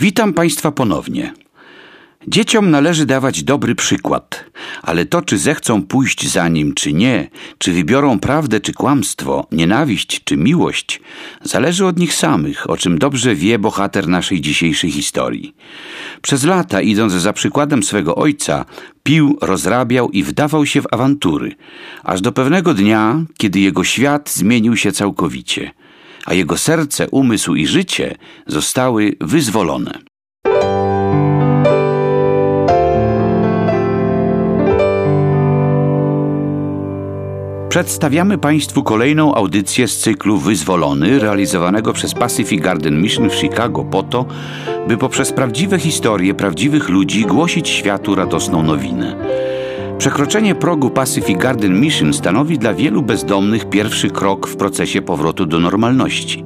Witam Państwa ponownie. Dzieciom należy dawać dobry przykład, ale to, czy zechcą pójść za nim, czy nie, czy wybiorą prawdę, czy kłamstwo, nienawiść, czy miłość, zależy od nich samych, o czym dobrze wie bohater naszej dzisiejszej historii. Przez lata, idąc za przykładem swego ojca, pił, rozrabiał i wdawał się w awantury, aż do pewnego dnia, kiedy jego świat zmienił się całkowicie, a jego serce, umysł i życie zostały wyzwolone. Przedstawiamy Państwu kolejną audycję z cyklu Wyzwolony, realizowanego przez Pacific Garden Mission w Chicago po to, by poprzez prawdziwe historie prawdziwych ludzi głosić światu radosną nowinę. Przekroczenie progu Pacific Garden Mission stanowi dla wielu bezdomnych pierwszy krok w procesie powrotu do normalności.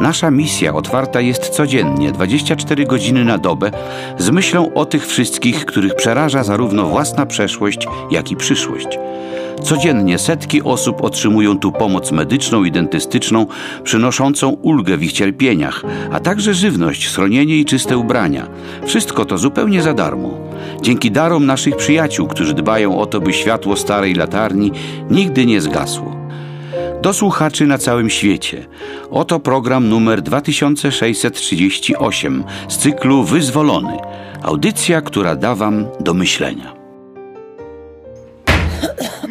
Nasza misja otwarta jest codziennie, 24 godziny na dobę, z myślą o tych wszystkich, których przeraża zarówno własna przeszłość, jak i przyszłość. Codziennie setki osób otrzymują tu pomoc medyczną i dentystyczną, przynoszącą ulgę w ich cierpieniach, a także żywność, schronienie i czyste ubrania. Wszystko to zupełnie za darmo. Dzięki darom naszych przyjaciół, którzy dbają o to, by światło starej latarni nigdy nie zgasło. Do słuchaczy na całym świecie. Oto program numer 2638 z cyklu Wyzwolony. Audycja, która da Wam do myślenia.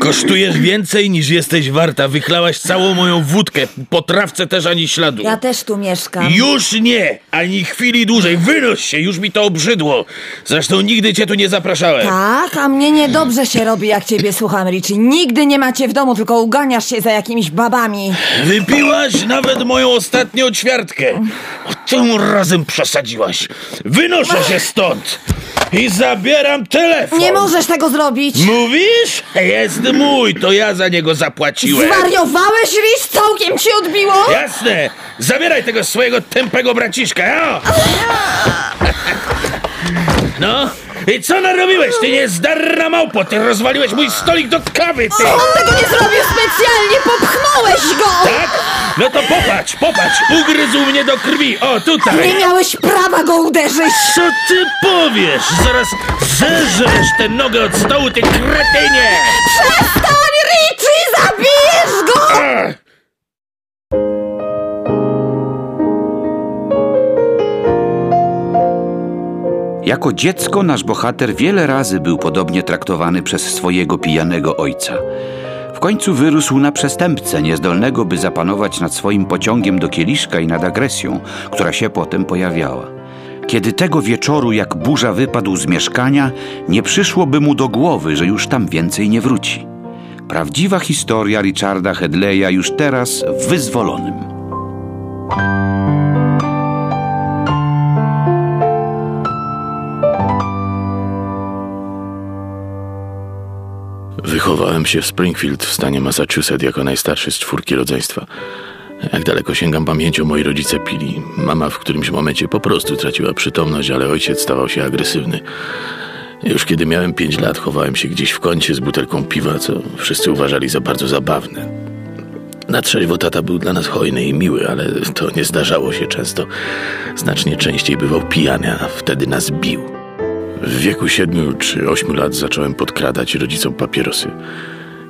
Kosztujesz więcej niż jesteś warta. Wychlałaś całą moją wódkę. Po trawce też ani śladu. Ja też tu mieszkam. Już nie! Ani chwili dłużej. Wynoś się, już mi to obrzydło. Zresztą nigdy cię tu nie zapraszałem. Tak, a mnie niedobrze się robi, jak ciebie słucham, Richie. Nigdy nie macie w domu, tylko uganiasz się za jakimiś babami. Wypiłaś nawet moją ostatnią ćwiartkę. O, tym razem przesadziłaś. Wynoszę się stąd i zabieram telefon. Nie możesz tego zrobić. Mówisz? Jest mój, to ja za niego zapłaciłem. Zwariowałeś, Rich? Całkiem ci odbiło? Jasne! Zabieraj tego swojego tępego braciszka, ja! No, i co narobiłeś, ty niezdarna małpo? Ty rozwaliłeś mój stolik do kawy, ty! On tego nie zrobił specjalnie, popchnąłeś go! Tak? No to popatrz, popatrz, ugryzł mnie do krwi, o tutaj! Nie miałeś prawa go uderzyć! Co ty powiesz? Zaraz zeżresz tę nogę od stołu, ty kretynie! Przestań, Richie! Zabijesz go! Ach! Jako dziecko nasz bohater wiele razy był podobnie traktowany przez swojego pijanego ojca. W końcu wyrósł na przestępcę, niezdolnego by zapanować nad swoim pociągiem do kieliszka i nad agresją, która się potem pojawiała. Kiedy tego wieczoru jak burza wypadł z mieszkania, nie przyszłoby mu do głowy, że już tam więcej nie wróci. Prawdziwa historia Richarda Hedleya już teraz w wyzwolonym. Wychowałem się w Springfield w stanie Massachusetts jako najstarszy z czwórki rodzeństwa. Jak daleko sięgam pamięcią, moi rodzice pili. Mama w którymś momencie po prostu traciła przytomność, ale ojciec stawał się agresywny. Już kiedy miałem pięć lat, chowałem się gdzieś w kącie z butelką piwa, co wszyscy uważali za bardzo zabawne. Na trzeźwo tata był dla nas hojny i miły, ale to nie zdarzało się często. Znacznie częściej bywał pijany, a wtedy nas bił. W wieku siedmiu czy ośmiu lat zacząłem podkradać rodzicom papierosy.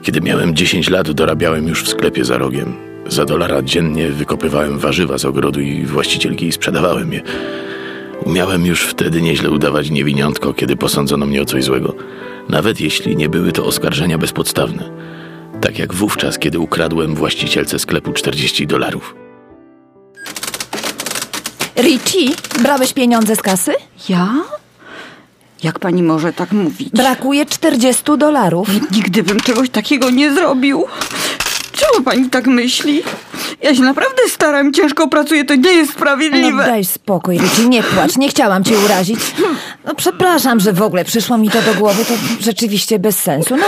Kiedy miałem 10 lat, dorabiałem już w sklepie za rogiem. Za dolara dziennie wykopywałem warzywa z ogrodu i właścicielki i sprzedawałem je. Umiałem już wtedy nieźle udawać niewiniątko, kiedy posądzono mnie o coś złego, nawet jeśli nie były to oskarżenia bezpodstawne. Tak jak wówczas, kiedy ukradłem właścicielce sklepu 40 dolarów. Richie, brałeś pieniądze z kasy? Ja? Jak pani może tak mówić? Brakuje 40 dolarów. Nigdy bym czegoś takiego nie zrobił. Czemu pani tak myśli? Ja się naprawdę staram, ciężko pracuję, to nie jest No sprawiedliwe. daj spokój, Richie, nie płacz, nie chciałam cię urazić. No przepraszam, że w ogóle przyszło mi to do głowy, to rzeczywiście bez sensu. No,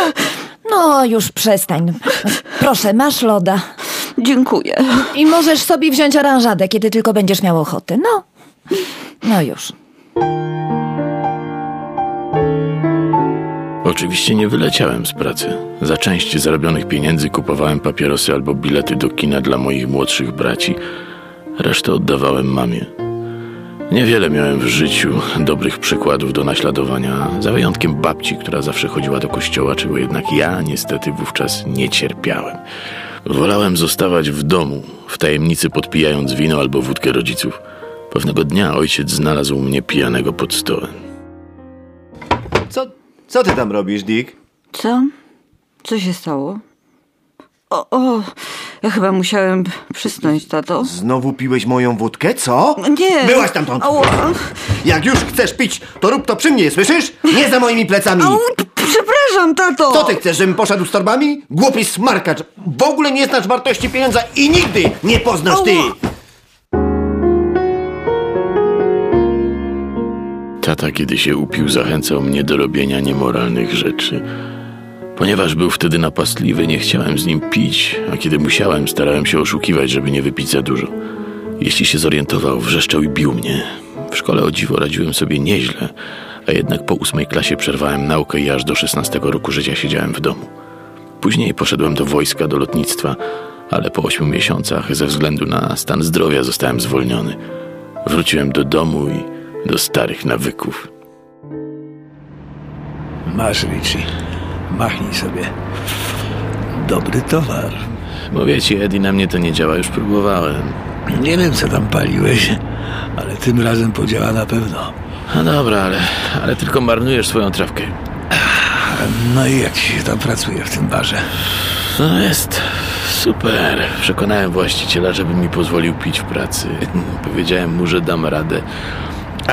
no już przestań. Proszę, masz loda. Dziękuję. I możesz sobie wziąć oranżadę, kiedy tylko będziesz miał ochotę. No, no już. Oczywiście nie wyleciałem z pracy. Za część zarobionych pieniędzy kupowałem papierosy albo bilety do kina dla moich młodszych braci. Resztę oddawałem mamie. Niewiele miałem w życiu dobrych przykładów do naśladowania, za wyjątkiem babci, która zawsze chodziła do kościoła, czego jednak ja niestety wówczas nie cierpiałem. Wolałem zostawać w domu, w tajemnicy podpijając wino albo wódkę rodziców. Pewnego dnia ojciec znalazł mnie pijanego pod stołem. Co, co ty tam robisz, Dick? Co? Co się stało? O, o, ja chyba musiałem przysnąć, tato. Znowu piłeś moją wódkę, co? Nie. Byłaś tamtąd. Ała. Jak już chcesz pić, to rób to przy mnie, słyszysz? Nie za moimi plecami. Au, przepraszam, tato! Co ty chcesz, żebym poszedł z torbami? Głupi smarkacz. W ogóle nie znasz wartości pieniądza i nigdy nie poznasz ty. Tata, kiedy się upił, zachęcał mnie do robienia niemoralnych rzeczy. Ponieważ był wtedy napastliwy, nie chciałem z nim pić, a kiedy musiałem, starałem się oszukiwać, żeby nie wypić za dużo. Jeśli się zorientował, wrzeszczał i bił mnie. W szkole o dziwo radziłem sobie nieźle, a jednak po ósmej klasie przerwałem naukę i aż do szesnastego roku życia siedziałem w domu. Później poszedłem do wojska, do lotnictwa, ale po ośmiu miesiącach ze względu na stan zdrowia zostałem zwolniony. Wróciłem do domu i do starych nawyków. Masz, Richie. Machnij sobie. Dobry towar. Mówię ci, Eddie, na mnie to nie działa, już próbowałem. Nie wiem, co tam paliłeś, ale tym razem podziała na pewno. No dobra, ale, ale tylko marnujesz swoją trawkę. No i jak się tam pracuje w tym barze? No jest super. Przekonałem właściciela, żeby mi pozwolił pić w pracy. Powiedziałem mu, że dam radę.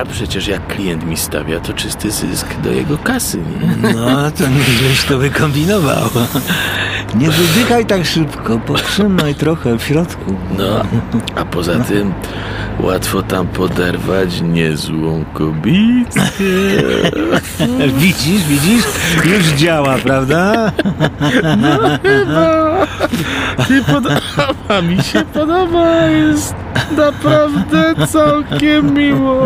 A przecież jak klient mi stawia, to czysty zysk do jego kasy, nie? No, to nieźleś to wykombinował. Nie wydychaj tak szybko, potrzymaj trochę w środku. No, a poza tym łatwo tam poderwać niezłą kobietę. Widzisz, widzisz? Już działa, prawda? Ty podoba mi się, podoba, jest naprawdę całkiem miło.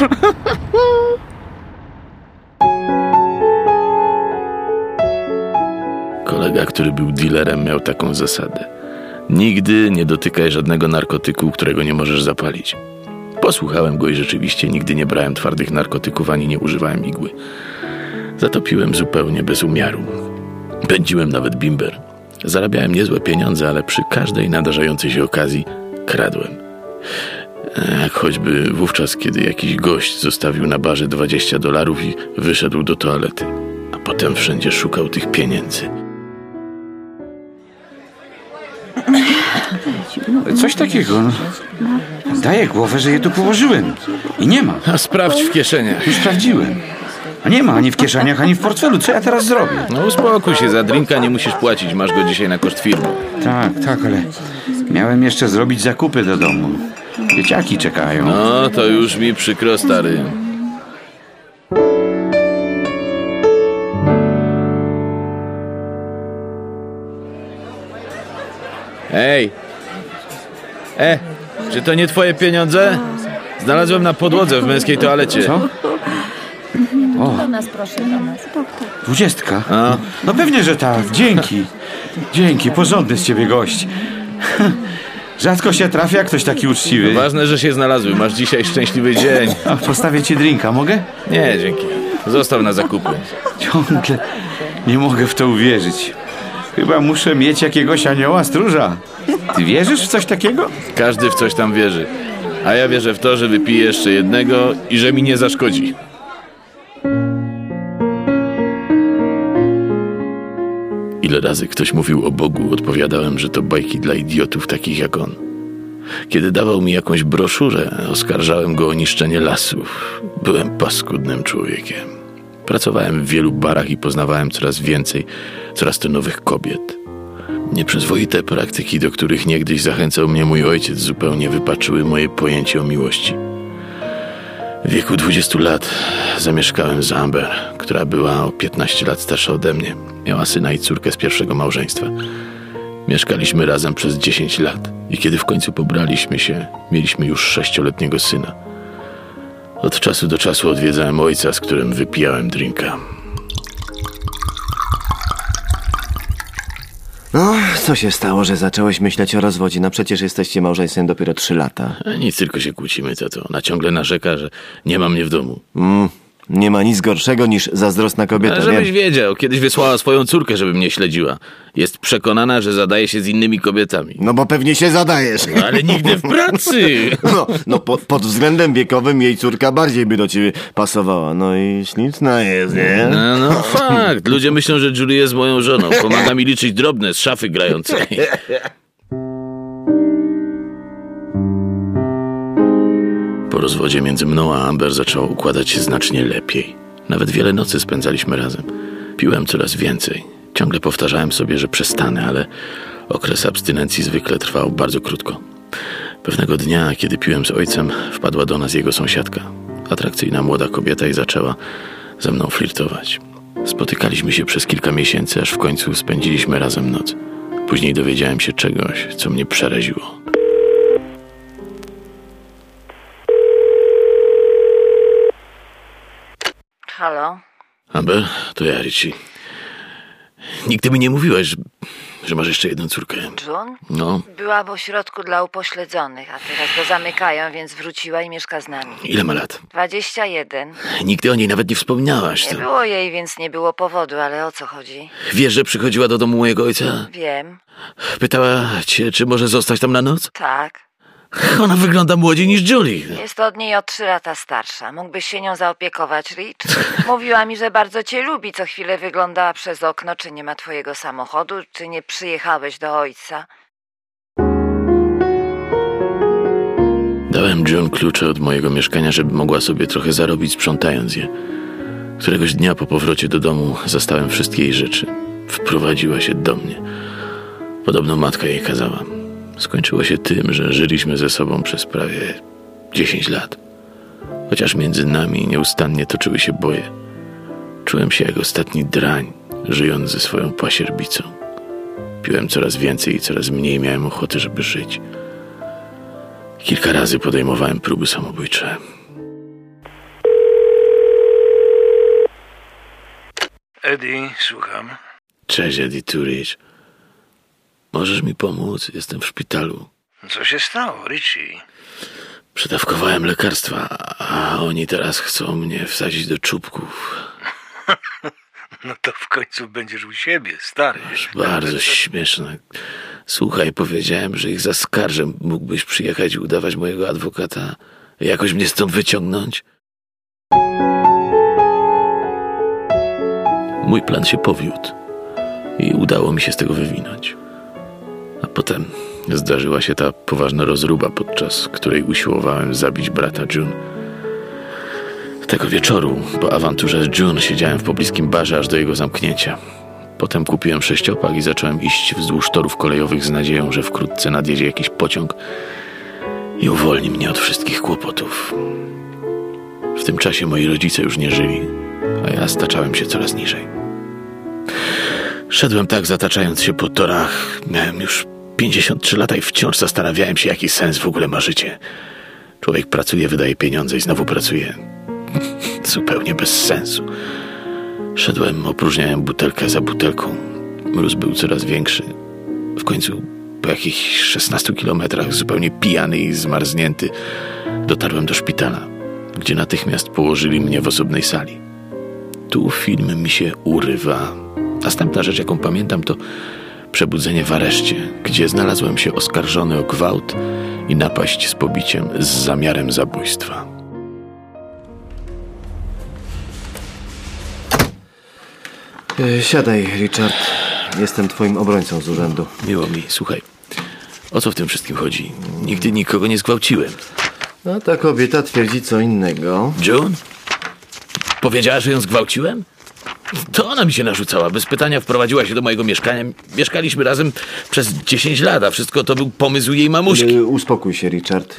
Kolega, który był dealerem, miał taką zasadę. Nigdy nie dotykaj żadnego narkotyku, którego nie możesz zapalić. Posłuchałem go i rzeczywiście nigdy nie brałem twardych narkotyków ani nie używałem igły. Zatopiłem zupełnie bez umiaru. Pędziłem nawet bimber. Zarabiałem niezłe pieniądze, ale przy każdej nadarzającej się okazji kradłem. Jak choćby wówczas, kiedy jakiś gość zostawił na barze 20 dolarów i wyszedł do toalety, a potem wszędzie szukał tych pieniędzy. Coś takiego. No. Daję głowę, że je tu położyłem. I nie ma. A sprawdź w kieszeniach. Już sprawdziłem. A nie ma ani w kieszeniach, ani w portfelu. Co ja teraz zrobię? No uspokój się, za drinka nie musisz płacić, masz go dzisiaj na koszt firmy. Tak, tak, ale miałem jeszcze zrobić zakupy do domu. Dzieciaki czekają. No, to już mi przykro, stary. Ej! E, czy to nie twoje pieniądze? Znalazłem na podłodze w męskiej toalecie. Co? O, Do nas proszę, do nas. dwudziestka. A, No pewnie, że tak. Dzięki. Dzięki, porządny z ciebie gość. Rzadko się trafia ktoś taki uczciwy. ważne, że się znalazły. Masz dzisiaj szczęśliwy dzień. A postawię ci drinka, mogę? Nie, dzięki. Zostaw na zakupy. Ciągle nie mogę w to uwierzyć. Chyba muszę mieć jakiegoś anioła stróża. Ty wierzysz w coś takiego? Każdy w coś tam wierzy. A ja wierzę w to, że wypiję jeszcze jednego i że mi nie zaszkodzi. Ile razy ktoś mówił o Bogu, odpowiadałem, że to bajki dla idiotów takich jak on. Kiedy dawał mi jakąś broszurę, oskarżałem go o niszczenie lasów. Byłem paskudnym człowiekiem. Pracowałem w wielu barach i poznawałem coraz więcej, coraz to nowych kobiet. Nieprzyzwoite praktyki, do których niegdyś zachęcał mnie mój ojciec, zupełnie wypaczyły moje pojęcie o miłości. W wieku 20 lat zamieszkałem z Amber, która była o 15 lat starsza ode mnie. Miała syna i córkę z pierwszego małżeństwa. Mieszkaliśmy razem przez 10 lat i kiedy w końcu pobraliśmy się, mieliśmy już sześcioletniego syna. Od czasu do czasu odwiedzałem ojca, z którym wypijałem drinka. No, Co się stało, że zacząłeś myśleć o rozwodzie? No przecież jesteście małżeństwem dopiero trzy lata. A nic, tylko się kłócimy, tato. Ona ciągle narzeka, że nie ma mnie w domu. Mm, nie ma nic gorszego niż zazdrosna kobieta, Ale żebyś wiem. wiedział, kiedyś wysłała swoją córkę, żeby mnie śledziła. Jest przekonana, że zadaje się z innymi kobietami. No bo pewnie się zadajesz. No, ale nigdy w pracy! No, no po, pod względem wiekowym jej córka bardziej by do ciebie pasowała. No i śliczna jest, nie? No, no fakt. Ludzie myślą, że Julie jest moją żoną. Pomaga mi liczyć drobne z szafy grającej. Rozwodzie między mną a Amber zaczęło układać się znacznie lepiej. Nawet wiele nocy spędzaliśmy razem. Piłem coraz więcej. Ciągle powtarzałem sobie, że przestanę, ale okres abstynencji zwykle trwał bardzo krótko. Pewnego dnia, kiedy piłem z ojcem, wpadła do nas jego sąsiadka. Atrakcyjna młoda kobieta i zaczęła ze mną flirtować. Spotykaliśmy się przez kilka miesięcy, aż w końcu spędziliśmy razem noc. Później dowiedziałem się czegoś, co mnie przeraziło. Halo? Amber, to ja, Richie. Nigdy mi nie mówiłaś, że, że masz jeszcze jedną córkę. June? No, Była w ośrodku dla upośledzonych, a teraz go zamykają, więc wróciła i mieszka z nami. ile ma lat? 21. Nigdy o niej nawet nie wspominałaś. Nie To... było jej, więc nie było powodu, ale o co chodzi? Wiesz, że przychodziła do domu mojego ojca? Wiem. Pytała cię, czy może zostać tam na noc? Tak. Ona wygląda młodziej niż Julie. Jest od niej o trzy lata starsza. Mógłbyś się nią zaopiekować, Rich? Mówiła mi, że bardzo cię lubi. Co chwilę wyglądała przez okno, czy nie ma twojego samochodu, czy nie przyjechałeś do ojca. Dałem John klucze od mojego mieszkania, żeby mogła sobie trochę zarobić sprzątając je. Któregoś dnia po powrocie do domu zastałem wszystkie jej rzeczy. Wprowadziła się do mnie. Podobno matka jej kazała. Skończyło się tym, że żyliśmy ze sobą przez prawie 10 lat. Chociaż między nami nieustannie toczyły się boje. Czułem się jak ostatni drań, żyjąc ze swoją pasierbicą. Piłem coraz więcej i coraz mniej miałem ochoty, żeby żyć. Kilka razy podejmowałem próby samobójcze. Eddie, słucham. Cześć, Eddie Turich. Możesz mi pomóc? Jestem w szpitalu. Co się stało, Richie? Przedawkowałem lekarstwa, a oni teraz chcą mnie wsadzić do czubków. No to w końcu będziesz u siebie, stary. Bardzo śmieszne. Słuchaj, powiedziałem, że ich zaskarżę. Mógłbyś przyjechać i udawać mojego adwokata. Jakoś mnie stąd wyciągnąć? Mój plan się powiódł i udało mi się z tego wywinąć. Potem zdarzyła się ta poważna rozruba, podczas której usiłowałem zabić brata June. Tego wieczoru, po awanturze z June, siedziałem w pobliskim barze aż do jego zamknięcia. Potem kupiłem sześciopak i zacząłem iść wzdłuż torów kolejowych z nadzieją, że wkrótce nadjedzie jakiś pociąg i uwolni mnie od wszystkich kłopotów. W tym czasie moi rodzice już nie żyli, a ja staczałem się coraz niżej. Szedłem tak, zataczając się po torach. Miałem już 53 lata i wciąż zastanawiałem się, jaki sens w ogóle ma życie. Człowiek pracuje, wydaje pieniądze i znowu pracuje. Zupełnie bez sensu. Szedłem, opróżniałem butelkę za butelką. Mróz był coraz większy. W końcu, po jakichś 16 kilometrach, zupełnie pijany i zmarznięty, dotarłem do szpitala, gdzie natychmiast położyli mnie w osobnej sali. Tu film mi się urywa. Następna rzecz, jaką pamiętam, to przebudzenie w areszcie, gdzie znalazłem się oskarżony o gwałt i napaść z pobiciem z zamiarem zabójstwa. E, Siadaj, Richard. Jestem twoim obrońcą z urzędu. Miło mi, słuchaj. O co w tym wszystkim chodzi? Nigdy nikogo nie zgwałciłem. No ta kobieta twierdzi co innego. June? Powiedziała, że ją zgwałciłem? To ona mi się narzucała. Bez pytania wprowadziła się do mojego mieszkania. Mieszkaliśmy razem przez 10 lat, a wszystko to był pomysł jej mamuśki. E, Uspokój się, Richard.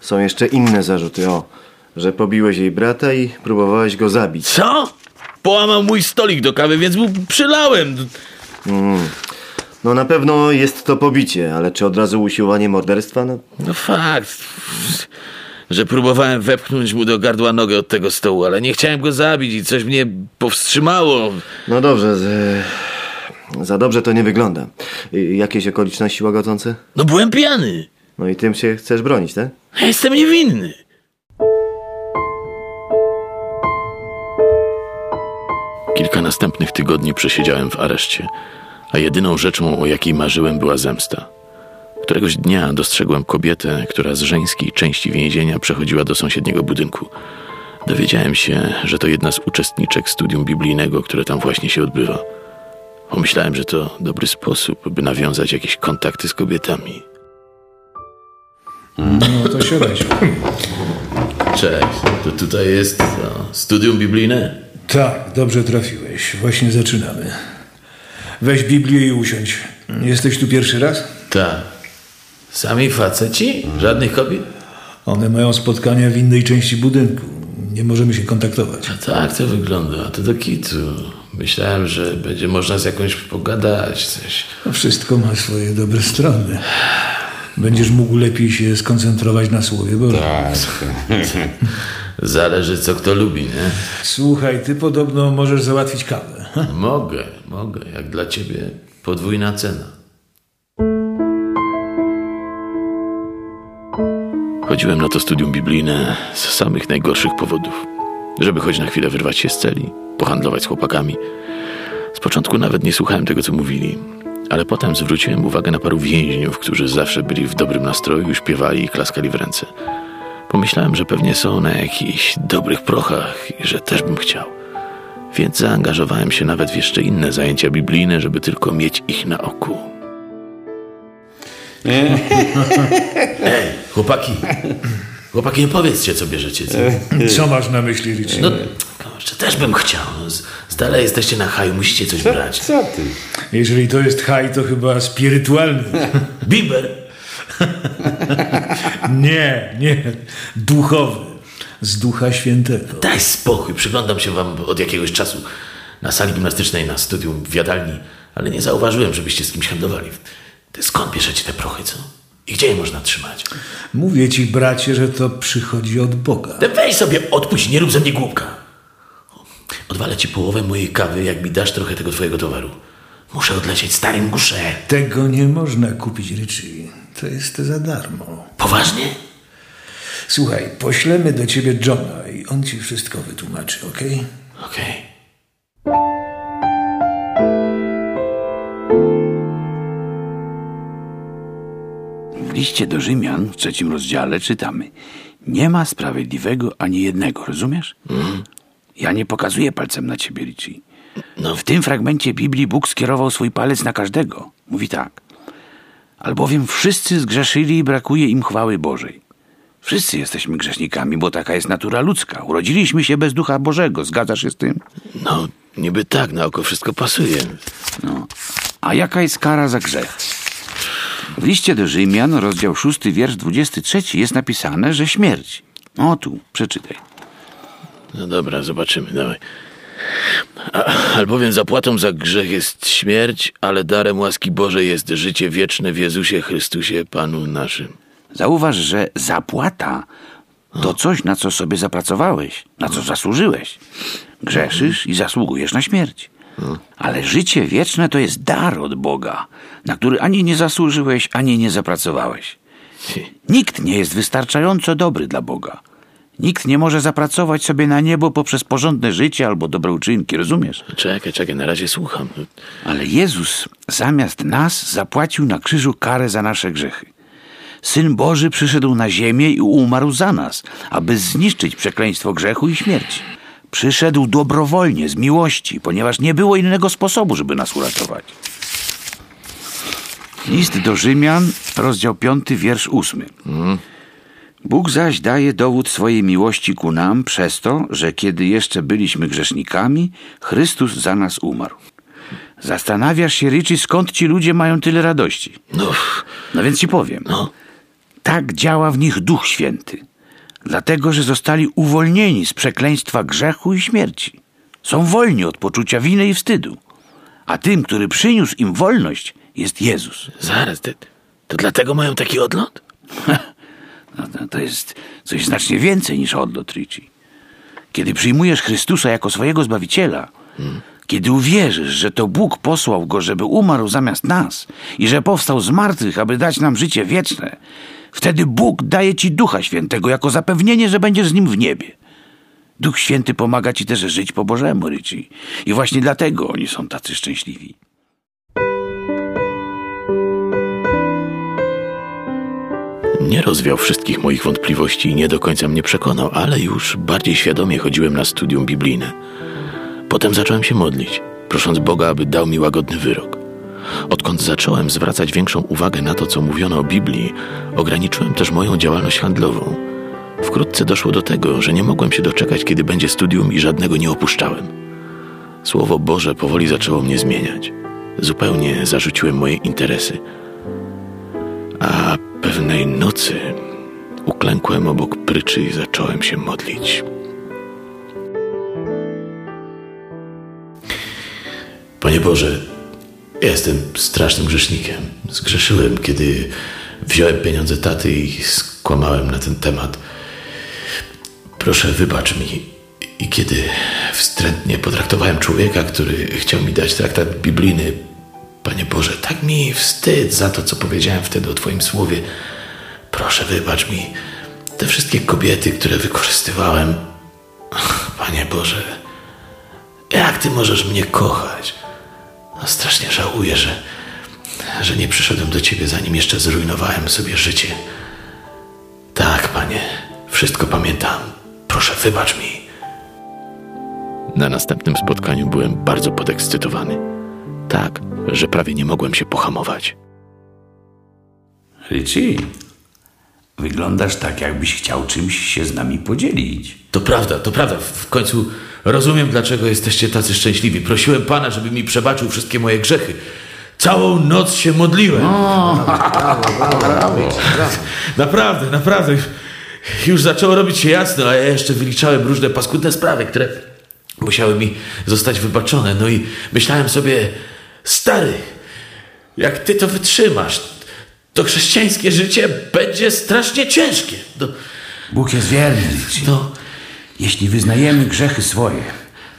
Są jeszcze inne zarzuty. O, że pobiłeś jej brata i próbowałeś go zabić. Co? Połamał mój stolik do kawy, więc mu przylałem. No na pewno jest to pobicie, ale czy od razu usiłowanie morderstwa? No, No fakt, że próbowałem wepchnąć mu do gardła nogę od tego stołu, ale nie chciałem go zabić i coś mnie powstrzymało. no dobrze. Z... Za dobrze to nie wygląda. Jakieś okoliczności łagodzące? No byłem pijany. No i tym się chcesz bronić, tak? Ja jestem niewinny. Kilka następnych tygodni przesiedziałem w areszcie, a jedyną rzeczą, o jakiej marzyłem, była zemsta. Któregoś dnia dostrzegłem kobietę, która z żeńskiej części więzienia przechodziła do sąsiedniego budynku. Dowiedziałem się, że to jedna z uczestniczek studium biblijnego, które tam właśnie się odbywa. Pomyślałem, że to dobry sposób, by nawiązać jakieś kontakty z kobietami. No to siadaj. Cześć, to tutaj jest no, studium biblijne. Tak, dobrze trafiłeś. Właśnie zaczynamy. Weź Biblię i usiądź. Jesteś tu pierwszy raz? Tak. Sami faceci? Żadnych kobiet? One mają spotkania w innej części budynku. Nie możemy się kontaktować. Tak to wygląda, to do kitu. Myślałem, że będzie można z jakąś pogadać, coś. No, Wszystko ma swoje dobre strony. Będziesz mógł lepiej się skoncentrować na Słowie Bożym. Zależy, co kto lubi, nie? Słuchaj, ty podobno możesz załatwić kawę. Mogę, mogę. Jak dla ciebie podwójna cena. Chodziłem na to studium biblijne z samych najgorszych powodów. Żeby choć na chwilę wyrwać się z celi, pohandlować z chłopakami. Z początku nawet nie słuchałem tego, co mówili, ale potem zwróciłem uwagę na paru więźniów, którzy zawsze byli w dobrym nastroju, śpiewali i klaskali w ręce. Pomyślałem, że pewnie są na jakichś dobrych prochach i że też bym chciał. Więc zaangażowałem się nawet w jeszcze inne zajęcia biblijne, żeby tylko mieć ich na oku. Ej, chłopaki! Chłopaki, nie powiedzcie, co bierzecie. Co? Co masz na myśli, Richie? No, kurczę, też bym chciał. No, z, z dalej jesteście na haju, musicie coś brać. Jeżeli to jest haj, to chyba spirytualny. Biber! Nie, nie. Duchowy. Z Ducha Świętego. Daj spokój, przyglądam się wam od jakiegoś czasu na sali gimnastycznej, na studium, w jadalni, ale nie zauważyłem, żebyście z kimś handlowali. Ty skąd bierzecie te prochy, co? I gdzie je można trzymać? Mówię ci, bracie, że to przychodzi od Boga. Te weź sobie odpuść, nie rób ze mnie głupka. Odwalę ci połowę mojej kawy, jak mi dasz trochę tego twojego towaru. Muszę odlecieć starym gusze. Tego nie można kupić, Richie. To jest za darmo. Poważnie? Słuchaj, poślemy do ciebie Johna i on ci wszystko wytłumaczy, okej? Okej. W liście do Rzymian w trzecim rozdziale czytamy: Nie ma sprawiedliwego ani jednego, rozumiesz? Ja nie pokazuję palcem na ciebie, Richie. No. W tym fragmencie Biblii Bóg skierował swój palec na każdego. Mówi tak. Albowiem wszyscy zgrzeszyli i brakuje im chwały Bożej. Wszyscy jesteśmy grzesznikami, bo taka jest natura ludzka. Urodziliśmy się bez Ducha Bożego. Zgadzasz się z tym? No, niby tak, na oko wszystko pasuje. No. A jaka jest kara za grzech? W liście do Rzymian, rozdział 6, wiersz 23 jest napisane, że śmierć. O tu, przeczytaj. No dobra, zobaczymy, dawaj. Albowiem zapłatą za grzech jest śmierć, ale darem łaski Bożej jest życie wieczne w Jezusie Chrystusie, Panu naszym. Zauważ, że zapłata to coś, na co sobie zapracowałeś, na co zasłużyłeś. Grzeszysz i zasługujesz na śmierć. Ale życie wieczne to jest dar od Boga, na który ani nie zasłużyłeś, ani nie zapracowałeś. Nikt nie jest wystarczająco dobry dla Boga. Nikt nie może zapracować sobie na niebo poprzez porządne życie albo dobre uczynki, rozumiesz? Czekaj, czekaj, na razie słucham. Ale Jezus zamiast nas zapłacił na krzyżu karę za nasze grzechy. Syn Boży przyszedł na ziemię i umarł za nas, aby zniszczyć przekleństwo grzechu i śmierci. Przyszedł dobrowolnie, z miłości, ponieważ nie było innego sposobu, żeby nas uratować. List do Rzymian, rozdział 5, wiersz 8. Bóg zaś daje dowód swojej miłości ku nam przez to, że kiedy jeszcze byliśmy grzesznikami, Chrystus za nas umarł. Zastanawiasz się, Richie, skąd ci ludzie mają tyle radości? No, No więc ci powiem. no, Tak działa w nich Duch Święty. Dlatego, że zostali uwolnieni z przekleństwa grzechu i śmierci. Są wolni od poczucia winy i wstydu. A tym, który przyniósł im wolność, jest Jezus. zaraz, to, to dlatego mają taki odlot? No, to- jest coś znacznie więcej niż odlot, Richie. Kiedy przyjmujesz Chrystusa jako swojego Zbawiciela, kiedy Kiedy uwierzysz, że to Bóg posłał go, żeby umarł zamiast nas i że powstał z martwych, aby dać nam życie wieczne, wtedy Bóg daje ci Ducha Świętego jako zapewnienie, że będziesz z nim w niebie. Duch Święty pomaga ci też żyć po Bożemu, Richie. I właśnie dlatego oni są tacy szczęśliwi. Nie rozwiał wszystkich moich wątpliwości i nie do końca mnie przekonał, ale już bardziej świadomie chodziłem na studium biblijne. Potem zacząłem się modlić, prosząc Boga, aby dał mi łagodny wyrok. Odkąd zacząłem zwracać większą uwagę na to, co mówiono o Biblii, ograniczyłem też moją działalność handlową. Wkrótce doszło do tego, że nie mogłem się doczekać, kiedy będzie studium i żadnego nie opuszczałem. Słowo Boże powoli zaczęło mnie zmieniać. Zupełnie zarzuciłem moje interesy. A pewnej nocy uklękłem obok pryczy i zacząłem się modlić. Panie Boże, jestem strasznym grzesznikiem. Zgrzeszyłem, kiedy wziąłem pieniądze taty i skłamałem na ten temat. Proszę, wybacz mi. I kiedy wstrętnie potraktowałem człowieka, który chciał mi dać traktat biblijny, Panie Boże, tak mi wstyd za to, co powiedziałem wtedy o Twoim słowie. Proszę, wybacz mi te wszystkie kobiety, które wykorzystywałem. Panie Boże, jak Ty możesz mnie kochać? Strasznie żałuję, że, że nie przyszedłem do Ciebie, zanim jeszcze zrujnowałem sobie życie. Tak, Panie, wszystko pamiętam. Proszę, wybacz mi. Na następnym spotkaniu byłem bardzo podekscytowany. Tak, że prawie nie mogłem się pohamować. Richie, wyglądasz tak, jakbyś chciał czymś się z nami podzielić. To prawda, to prawda. W końcu rozumiem, dlaczego jesteście tacy szczęśliwi. Prosiłem Pana, żeby mi przebaczył wszystkie moje grzechy. Całą noc się modliłem. Naprawdę, naprawdę. Już zaczęło robić się jasno, a ja jeszcze wyliczałem różne paskudne sprawy, które musiały mi zostać wybaczone. No i myślałem sobie, stary, jak ty to wytrzymasz, to chrześcijańskie życie będzie strasznie ciężkie. No, Bóg jest wierny, no Jeśli wyznajemy grzechy swoje,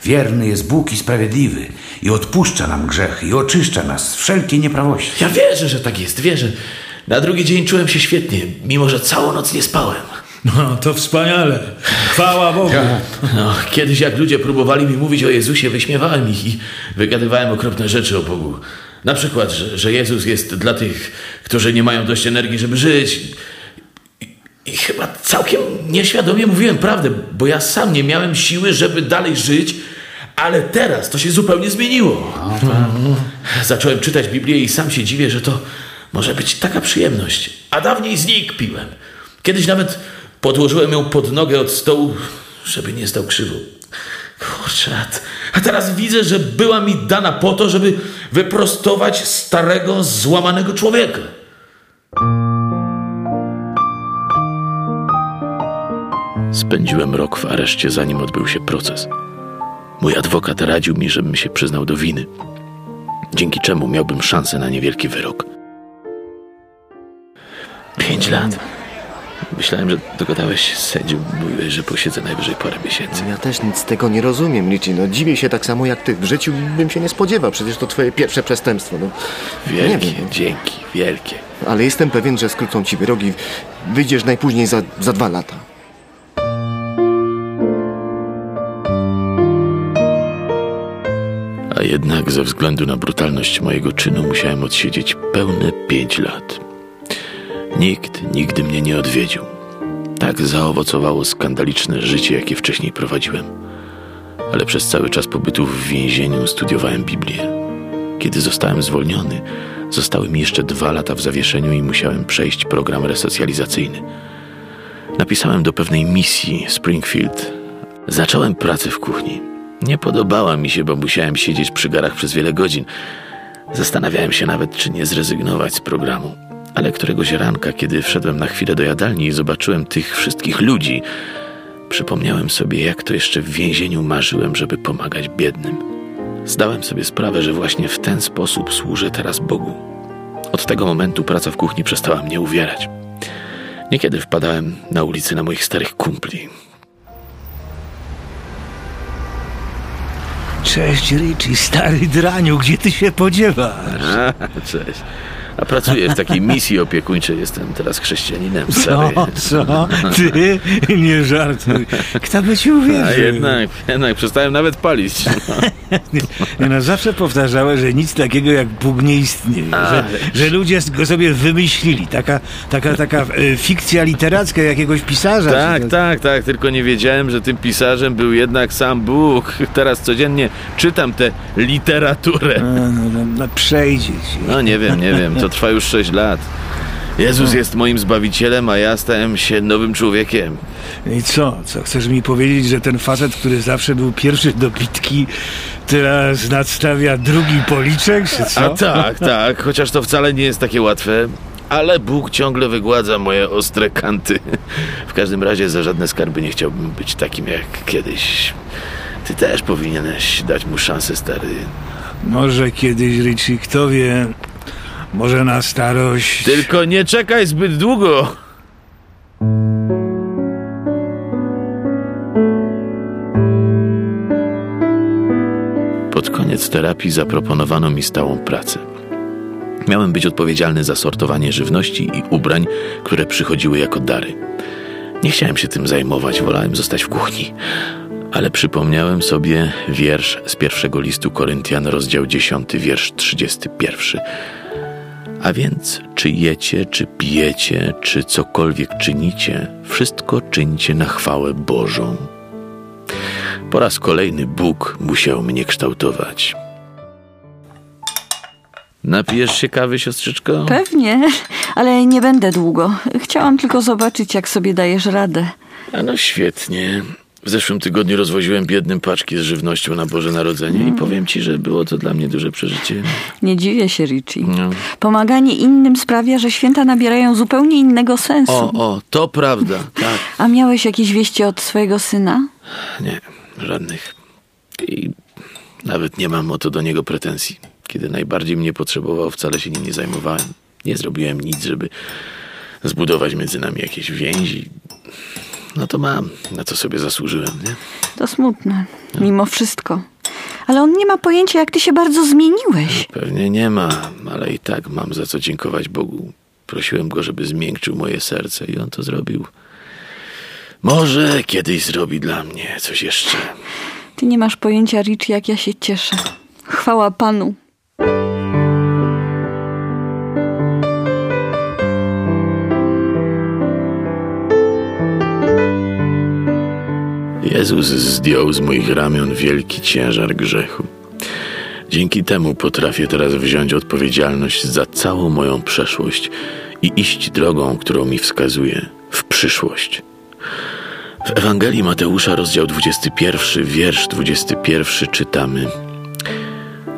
wierny jest Bóg i sprawiedliwy i odpuszcza nam grzechy i oczyszcza nas z wszelkiej nieprawości. ja wierzę, że tak jest, wierzę. Na drugi dzień czułem się świetnie, mimo że całą noc nie spałem. No, to wspaniale. Chwała Bogu. No, kiedyś jak ludzie próbowali mi mówić o Jezusie, wyśmiewałem ich i wygadywałem okropne rzeczy o Bogu. Na przykład, że, że Jezus jest dla tych, którzy nie mają dość energii, żeby żyć. I, chyba całkiem nieświadomie mówiłem prawdę, bo ja sam nie miałem siły, żeby dalej żyć, ale teraz to się zupełnie zmieniło. Zacząłem czytać Biblię i sam się dziwię, że to może być taka przyjemność. A dawniej z niej piłem. Kiedyś nawet podłożyłem ją pod nogę od stołu, żeby nie stał krzywo. Kurczę, a teraz widzę, że była mi dana po to, żeby wyprostować starego, złamanego człowieka. Spędziłem rok w areszcie, zanim odbył się proces. Mój adwokat radził mi, żebym się przyznał do winy, dzięki czemu miałbym szansę na niewielki wyrok. Pięć lat. Myślałem, że dogadałeś się z sędzią. Mówiłeś, że posiedzę najwyżej parę miesięcy. Ja też nic z tego nie rozumiem, Richie. No dziwię się tak samo jak ty. W życiu bym się nie spodziewał. Przecież to twoje pierwsze przestępstwo. No, Wielkie, wiem. dzięki, wielkie. Ale jestem pewien, że skrócą ci wyrogi. Wyjdziesz najpóźniej za, za dwa lata. A jednak ze względu na brutalność mojego czynu musiałem odsiedzieć pełne pięć lat. Nikt nigdy mnie nie odwiedził. Tak zaowocowało skandaliczne życie, jakie wcześniej prowadziłem. Ale przez cały czas pobytu w więzieniu studiowałem Biblię. Kiedy zostałem zwolniony, zostały mi jeszcze dwa lata w zawieszeniu i musiałem przejść program resocjalizacyjny. Napisałem do pewnej misji Springfield. Zacząłem pracę w kuchni. Nie podobała mi się, bo musiałem siedzieć przy garach przez wiele godzin. Zastanawiałem się nawet, czy nie zrezygnować z programu. Ale któregoś ranka, kiedy wszedłem na chwilę do jadalni i zobaczyłem tych wszystkich ludzi, przypomniałem sobie, jak to jeszcze w więzieniu marzyłem, żeby pomagać biednym. Zdałem sobie sprawę, że właśnie w ten sposób służę teraz Bogu. Od tego momentu praca w kuchni przestała mnie uwierać. Niekiedy wpadałem na ulicy na moich starych kumpli. Cześć, Richie, stary draniu, gdzie ty się podziewasz? Cześć. A pracuję w takiej misji opiekuńczej. Jestem teraz chrześcijaninem. Co, stary. co? Ty? Nie żartuj. Kto by ci A uwierzył? jednak, jednak przestałem nawet palić. Nie, No zawsze powtarzałem, że nic takiego jak Bóg nie istnieje. Że, że ludzie go sobie wymyślili. Taka, taka, taka e, fikcja literacka jakiegoś pisarza. Tak, to- tak, tak. Tylko nie wiedziałem, że tym pisarzem był jednak sam Bóg. Teraz codziennie czytam tę literaturę. No, no, no, no, przejdzie. No nie wiem, nie wiem. To trwa już 6 lat. Jezus jest moim zbawicielem, a ja stałem się nowym człowiekiem. I co? Co, chcesz mi powiedzieć, że ten facet, który zawsze był pierwszy do bitki, teraz nadstawia drugi policzek, czy co? A tak, tak. Chociaż to wcale nie jest takie łatwe. Ale Bóg ciągle wygładza moje ostre kanty. W każdym razie za żadne skarby nie chciałbym być takim jak kiedyś. Ty też powinieneś dać mu szansę, stary. Może kiedyś, Richie, kto wie, może na starość... Tylko nie czekaj zbyt długo. Pod koniec terapii zaproponowano mi stałą pracę. Miałem być odpowiedzialny za sortowanie żywności i ubrań, które przychodziły jako dary. Nie chciałem się tym zajmować, wolałem zostać w kuchni. Ale przypomniałem sobie wiersz z pierwszego listu Koryntian, rozdział 10, wiersz 31. A więc, czy jecie, czy pijecie, czy cokolwiek czynicie, wszystko czyńcie na chwałę Bożą. Po raz kolejny Bóg musiał mnie kształtować. Napijesz się kawy, siostrzyczko? Pewnie, ale nie będę długo. Chciałam tylko zobaczyć, jak sobie dajesz radę. A no świetnie. W zeszłym tygodniu rozwoziłem biednym paczki z żywnością na Boże Narodzenie i powiem ci, że było to dla mnie duże przeżycie. Nie dziwię się, Richie. No. Pomaganie innym sprawia, że święta nabierają zupełnie innego sensu. O, o, to prawda, tak. A miałeś jakieś wieści od swojego syna? Nie, żadnych. I nawet nie mam o to do niego pretensji. Kiedy najbardziej mnie potrzebował, wcale się nim nie zajmowałem. Nie zrobiłem nic, żeby zbudować między nami jakieś więzi. No to mam, na co sobie zasłużyłem, nie? To smutne, mimo wszystko. Ale on nie ma pojęcia, jak ty się bardzo zmieniłeś. Pewnie nie ma, ale i tak mam za co dziękować Bogu. Prosiłem go, żeby zmiękczył moje serce i on to zrobił. Może kiedyś zrobi dla mnie coś jeszcze. Ty nie masz pojęcia, Richie, jak ja się cieszę. Chwała Panu. Jezus zdjął z moich ramion wielki ciężar grzechu. Dzięki temu potrafię teraz wziąć odpowiedzialność za całą moją przeszłość i iść drogą, którą mi wskazuje w przyszłość. W Ewangelii Mateusza, rozdział 21, wiersz 21 czytamy: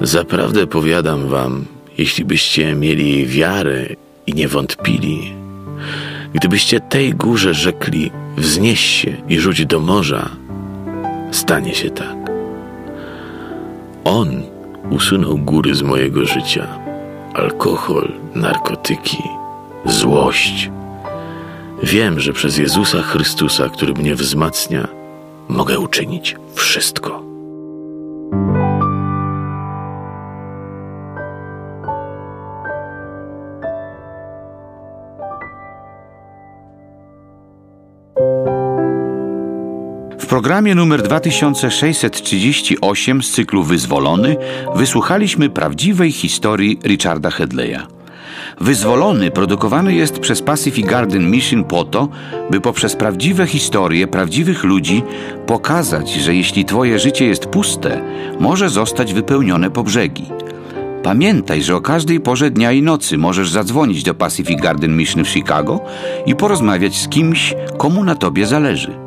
Zaprawdę powiadam wam, jeśli byście mieli wiarę i nie wątpili, gdybyście tej górze rzekli, wznieś się i rzuć do morza, stanie się tak. On usunął góry z mojego życia. Alkohol, narkotyki, złość. Wiem, że przez Jezusa Chrystusa, który mnie wzmacnia, mogę uczynić wszystko. Programie numer 2638 z cyklu Wyzwolony wysłuchaliśmy prawdziwej historii Richarda Hedleya. Wyzwolony produkowany jest przez Pacific Garden Mission po to, by poprzez prawdziwe historie prawdziwych ludzi pokazać, że jeśli Twoje życie jest puste, może zostać wypełnione po brzegi. Pamiętaj, że o każdej porze dnia i nocy możesz zadzwonić do Pacific Garden Mission w Chicago i porozmawiać z kimś, komu na Tobie zależy.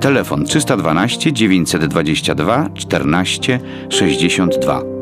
Telefon 312 922 14 62.